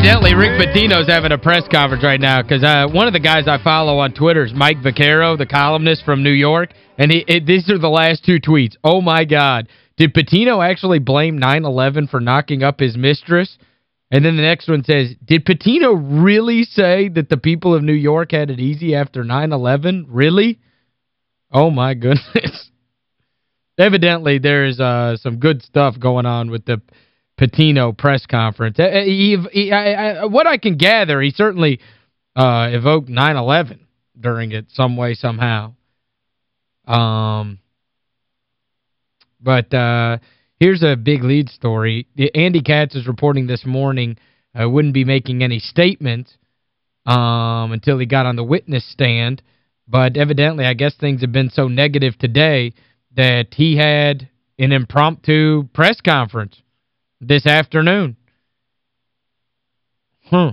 Evidently, Rick Pitino's having a press conference right now because uh, one of the guys I follow on Twitter is Mike Vaccaro, the columnist from New York, and he, it, these are the last two tweets. Oh, my God. Did Pitino actually blame 9-11 for knocking up his mistress? And then the next one says, did Pitino really say that the people of New York had it easy after 9-11? Really? Oh, my goodness. Evidently, there's uh, some good stuff going on with the Pitino press conference. Uh, uh, He, he, I, I, what I can gather, he certainly uh, evoked 9-11 during it some way, somehow. Um, but uh, here's a big lead story. Andy Katz is reporting this morning uh, wouldn't be making any statements um, until he got on the witness stand. But evidently, I guess things have been so negative today that he had an impromptu press conference this afternoon. Huh.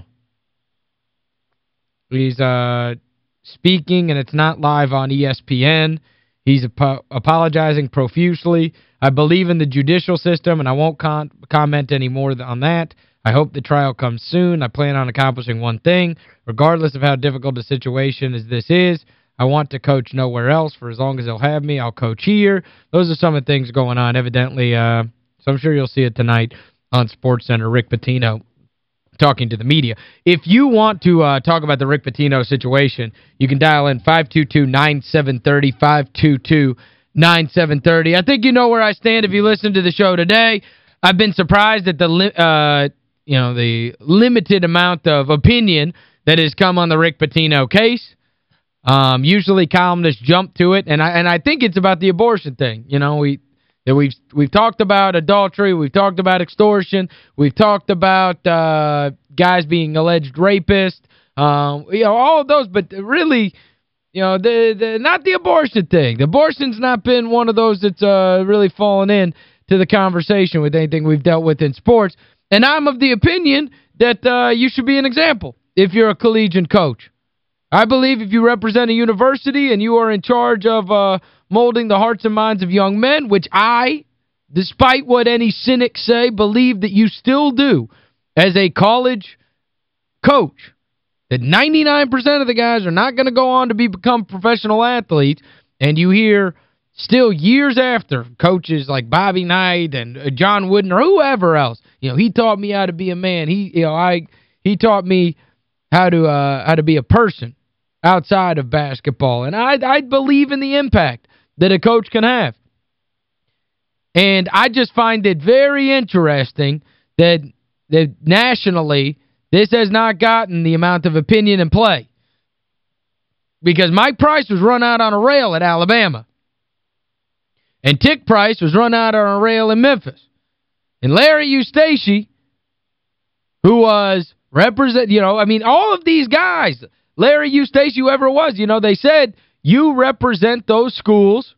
He's uh speaking, and it's not live on ESPN. He's ap apologizing profusely. I believe in the judicial system, and I won't con comment any more on that. I hope the trial comes soon. I plan on accomplishing one thing. Regardless of how difficult a situation as this is, I want to coach nowhere else. For as long as they'll have me, I'll coach here. Those are some of the things going on, evidently. Uh, so I'm sure you'll see it tonight on SportsCenter. Rick Pitino talking to the media. If you want to uh, talk about the Rick Pitino situation, you can dial in 522-9730, 522-9730. I think you know where I stand if you listen to the show today. I've been surprised at the uh, you know the limited amount of opinion that has come on the Rick Pitino case. Um, usually columnists jump to it, and I and I think it's about the abortion thing. You know, we that we've we've talked about adultery, we've talked about extortion, we've talked about uh, guys being alleged rapists, um, you know, all of those, but really, you know, the, the not the abortion thing. The abortion's not been one of those that's uh, really fallen in to the conversation with anything we've dealt with in sports. And I'm of the opinion that uh, you should be an example if you're a collegiate coach. I believe if you represent a university and you are in charge of uh, molding the hearts and minds of young men, which I, despite what any cynics say, believe that you still do as a college coach, that 99% of the guys are not going to go on to be become professional athletes, and you hear still years after coaches like Bobby Knight and uh, John Wooden or whoever else, you know, he taught me how to be a man. He you know, I he taught me how to uh how to be a person outside of basketball. And I I believe in the impact that a coach can have. And I just find it very interesting that that nationally this has not gotten the amount of opinion and play. Because Mike Price was run out on a rail at Alabama. And Tic Price was run out on a rail in Memphis. And Larry Eustachy, who was represent, you know, I mean, all of these guys, Larry Eustachy, whoever it was, you know, they said, you represent those schools,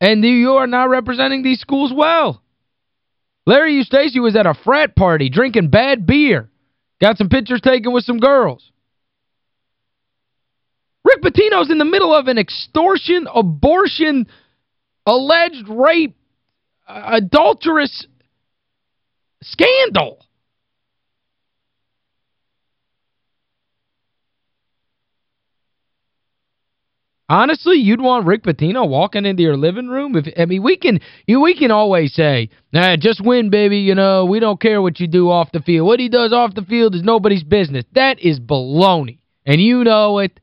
and you are not representing these schools well. Larry Eustachy was at a frat party drinking bad beer. Got some pictures taken with some girls. Rick Pitino's in the middle of an extortion, abortion, alleged rape, adulterous scandal. Honestly, you'd want Rick Pitino walking into your living room? If I mean, we can you we can always say, nah, just win, baby, you know, we don't care what you do off the field. What he does off the field is nobody's business. That is baloney. And you know it,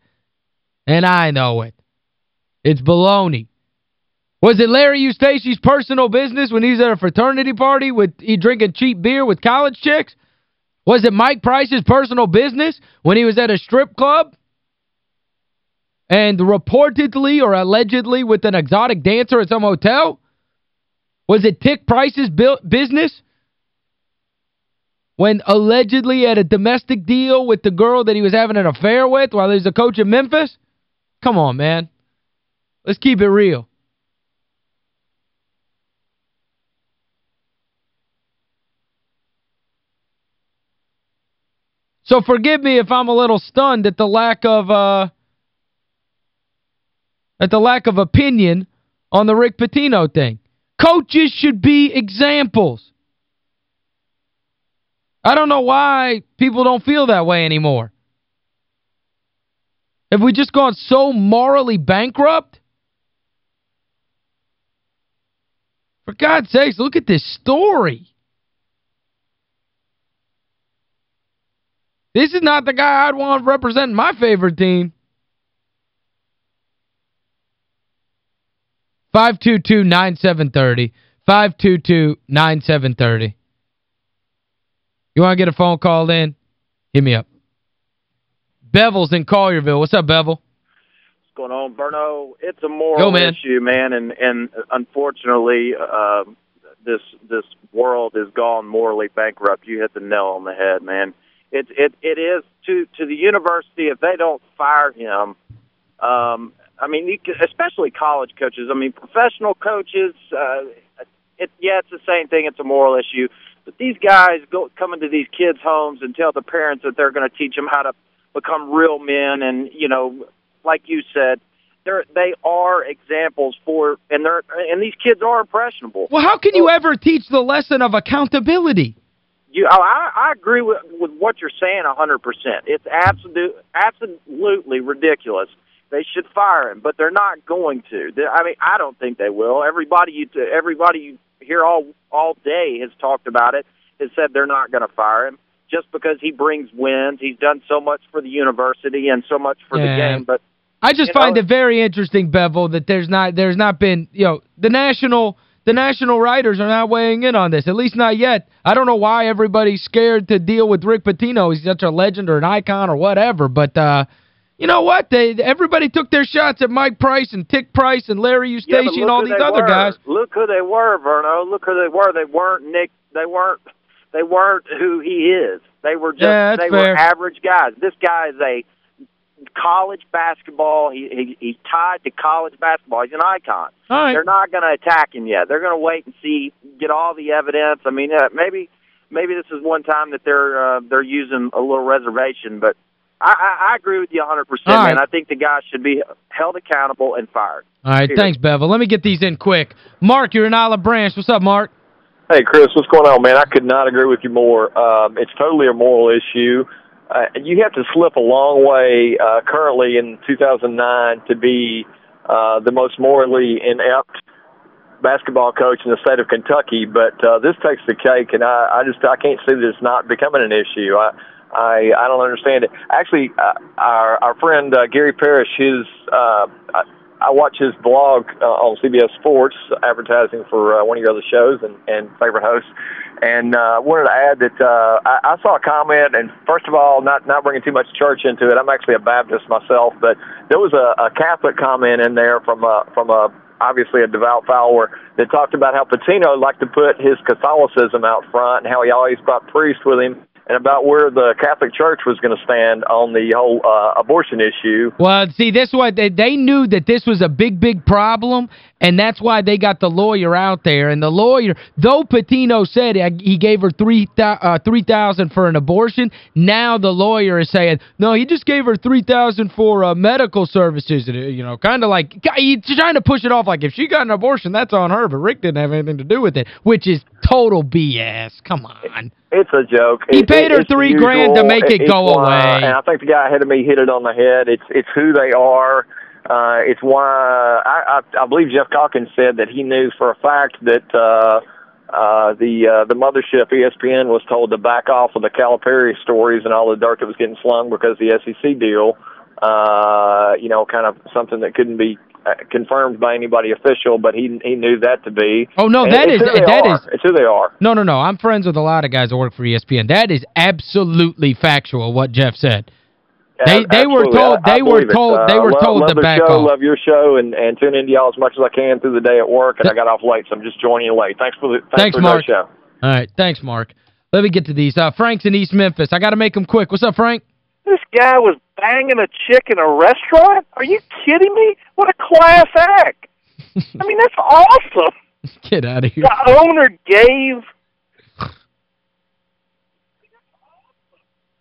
and I know it. It's baloney. Was it Larry Eustachy's personal business when he's at a fraternity party with he drinking cheap beer with college chicks? Was it Mike Price's personal business when he was at a strip club? and reportedly or allegedly with an exotic dancer at some hotel? Was it Tic Price's business? When allegedly had a domestic deal with the girl that he was having an affair with while he was a coach in Memphis? Come on, man. Let's keep it real. So forgive me if I'm a little stunned at the lack of... Uh, at the lack of opinion on the Rick Pitino thing. Coaches should be examples. I don't know why people don't feel that way anymore. Have we just gone so morally bankrupt? For God's sakes, look at this story. This is not the guy I'd want representing my favorite team. 522-9730. 522-9730. You want to get a phone call in? Hit me up. Bevel's in Collierville. What's up, Bevel? What's going on, Verno? It's a moral Yo, man. issue, man, and and unfortunately, uh, this this world has gone morally bankrupt. You hit the nail on the head, man. It it it is to to the university if they don't fire him. Um, I mean, can, especially college coaches. I mean, professional coaches. Uh, it yeah, it's the same thing. It's a moral issue. But these guys go come into these kids' homes and tell the parents that they're going to teach them how to become real men, and you know, like you said, they're they are examples for, and they're and these kids are impressionable. Well, how can you ever teach the lesson of accountability? You, oh, I, I agree with with what you're saying a hundred percent. It's absolute, absolutely ridiculous. They should fire him, but they're not going to. They, I mean, I don't think they will. Everybody you everybody you hear all all day has talked about it. Has said they're not going to fire him just because he brings wins. He's done so much for the university and so much for Yeah. the game. But I just find know- it very interesting, Bevel, that there's not there's not been, you know, the national the national writers are not weighing in on this, at least not yet. I don't know why everybody's scared to deal with Rick Pitino. He's such a legend or an icon or whatever, but uh you know what? They everybody took their shots at Mike Price and Tic Price and Larry Eustachy but and all these other were. guys. Look who they were, Verno. Look who they were. They weren't Nick. They weren't. They weren't who he is. They were just. Yeah, they fair. were average guys. This guy is a college basketball. He, he he's tied to college basketball. He's an icon. Right. They're not going to attack him yet. They're going to wait and see, get all the evidence. I mean, uh, maybe maybe this is one time that they're uh, they're using a little reservation, but I, I, I agree with you 100%, All right. man. I think the guy should be held accountable and fired. All right, Period. thanks, Bevel. Let me get these in quick. Mark, you're in Olive Branch. What's up, Mark? Hey, Chris, what's going on, man? I could not agree with you more. Um, it's totally a moral issue. Uh, you have to slip a long way uh, currently in 2009 to be uh, the most morally inept basketball coach in the state of Kentucky. But uh, this takes the cake, and I, I just I can't see that it's not becoming an issue. I I, I don't understand it. Actually, uh, our our friend uh, Gary Parrish, his uh, I, I watch his blog uh, on CBS Sports, advertising for uh, one of your other shows and, and favorite hosts. And uh, wanted to add that uh, I, I saw a comment, and first of all, not not bringing too much church into it. I'm actually a Baptist myself, but there was a, a Catholic comment in there from a from a obviously a devout follower that talked about how Pitino liked to put his Catholicism out front and how he always brought priests with him and about where the Catholic Church was going to stand on the whole uh, abortion issue. Well, see, this what they, they knew that this was a big, big problem, and that's why they got the lawyer out there. And the lawyer, though Pitino said he gave her three uh, 3000 for an abortion, now the lawyer is saying, no, he just gave her 3000 for uh, medical services. And, uh, You know, kind of like, he's trying to push it off like if she got an abortion, that's on her, but Rick didn't have anything to do with it, which is total BS. Come on. It's a joke. He It- paid her three grand to make it go away. And I think the guy ahead of me hit it on the head. It's it's who they are. Uh, it's why I, I I believe Jeff Calkins said that he knew for a fact that uh, uh, the uh, the mothership ESPN was told to back off of the Calipari stories and all the dirt that was getting slung because the SEC deal. Uh, you know, kind of something that couldn't be uh, confirmed by anybody official, but he he knew that to be. Oh, no, And that is- who they that are. is- It's who they are. No, no, no. I'm friends with a lot of guys that work for ESPN. That is absolutely factual what Jeff said. They- they were told- I- I they were told- Uh, they were love, told love to back show, off. Love your show and and tune into y'all as much as I can through the day at work and I got off late so I'm just joining you late. Thanks for the thanks, Thanks, for Mark. the show. All right. Thanks, Mark. Let me get to these. Uh, Frank's in East Memphis. I got to make them quick. What's up, Frank? This guy was banging a chick in a restaurant? Are you kidding me? What a class act. I mean, that's awesome. Get out of here. The owner gave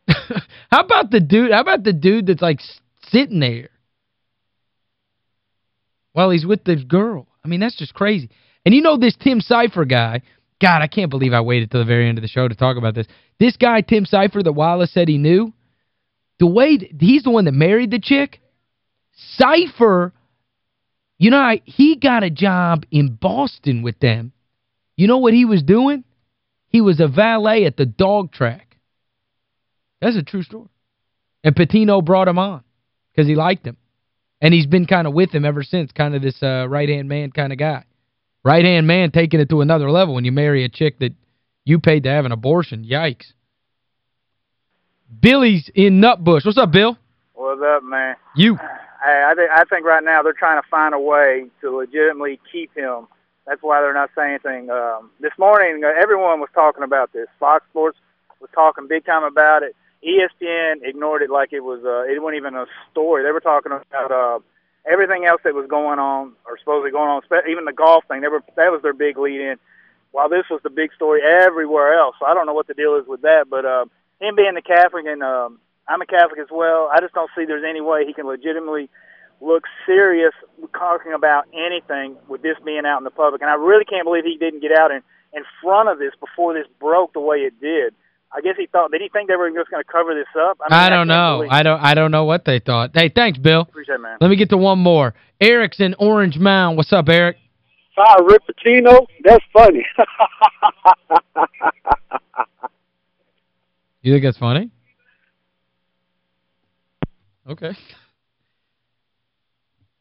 how about the dude, how about the dude that's like sitting there while he's with the girl? I mean, that's just crazy. And you know this Tim Sypher guy, God, I can't believe I waited till the very end of the show to talk about this. This guy, Tim Sypher, that Wallace said he knew, the way, he's the one that married the chick. Sypher, you know, he got a job in Boston with them. You know what he was doing? He was a valet at the dog track. That's a true story. And Pitino brought him on because he liked him. And he's been kind of with him ever since, kind of this uh, right-hand man kind of guy. Right-hand man taking it to another level when you marry a chick that you paid to have an abortion. Yikes. Billy's in Nutbush. What's up, Bill? What's up, man? You. Hey, I think I think right now they're trying to find a way to legitimately keep him. That's why they're not saying anything. Um, this morning, uh, everyone was talking about this. Fox Sports was talking big time about it. ESPN ignored it like it was uh, it wasn't even a story. They were talking about uh, everything else that was going on or supposedly going on, even the golf thing. They were that was their big lead in. While this was the big story everywhere else. So I don't know what the deal is with that, but uh, him being the Catholic and um, I'm a Catholic as well. I just don't see there's any way he can legitimately look serious talking about anything with this being out in the public. And I really can't believe he didn't get out in, in front of this before this broke the way it did. I guess he thought, did he think they were just going to cover this up? I, mean, I don't I know. I don't I don't know what they thought. Hey, thanks, Bill. Appreciate it, man. Let me get to one more. Eric's in Orange Mound. What's up, Eric? Hi, Rick Pitino. That's funny. you think that's funny? Okay.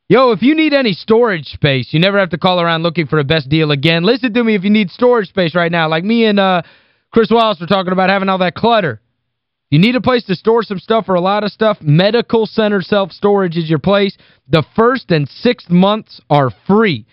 Yo, if you need any storage space, you never have to call around looking for the best deal again. Listen to me if you need storage space right now. Like me and uh, Chris Wallace were talking about having all that clutter. You need a place to store some stuff or a lot of stuff, Medical Center Self-Storage is your place. The first and sixth months are free.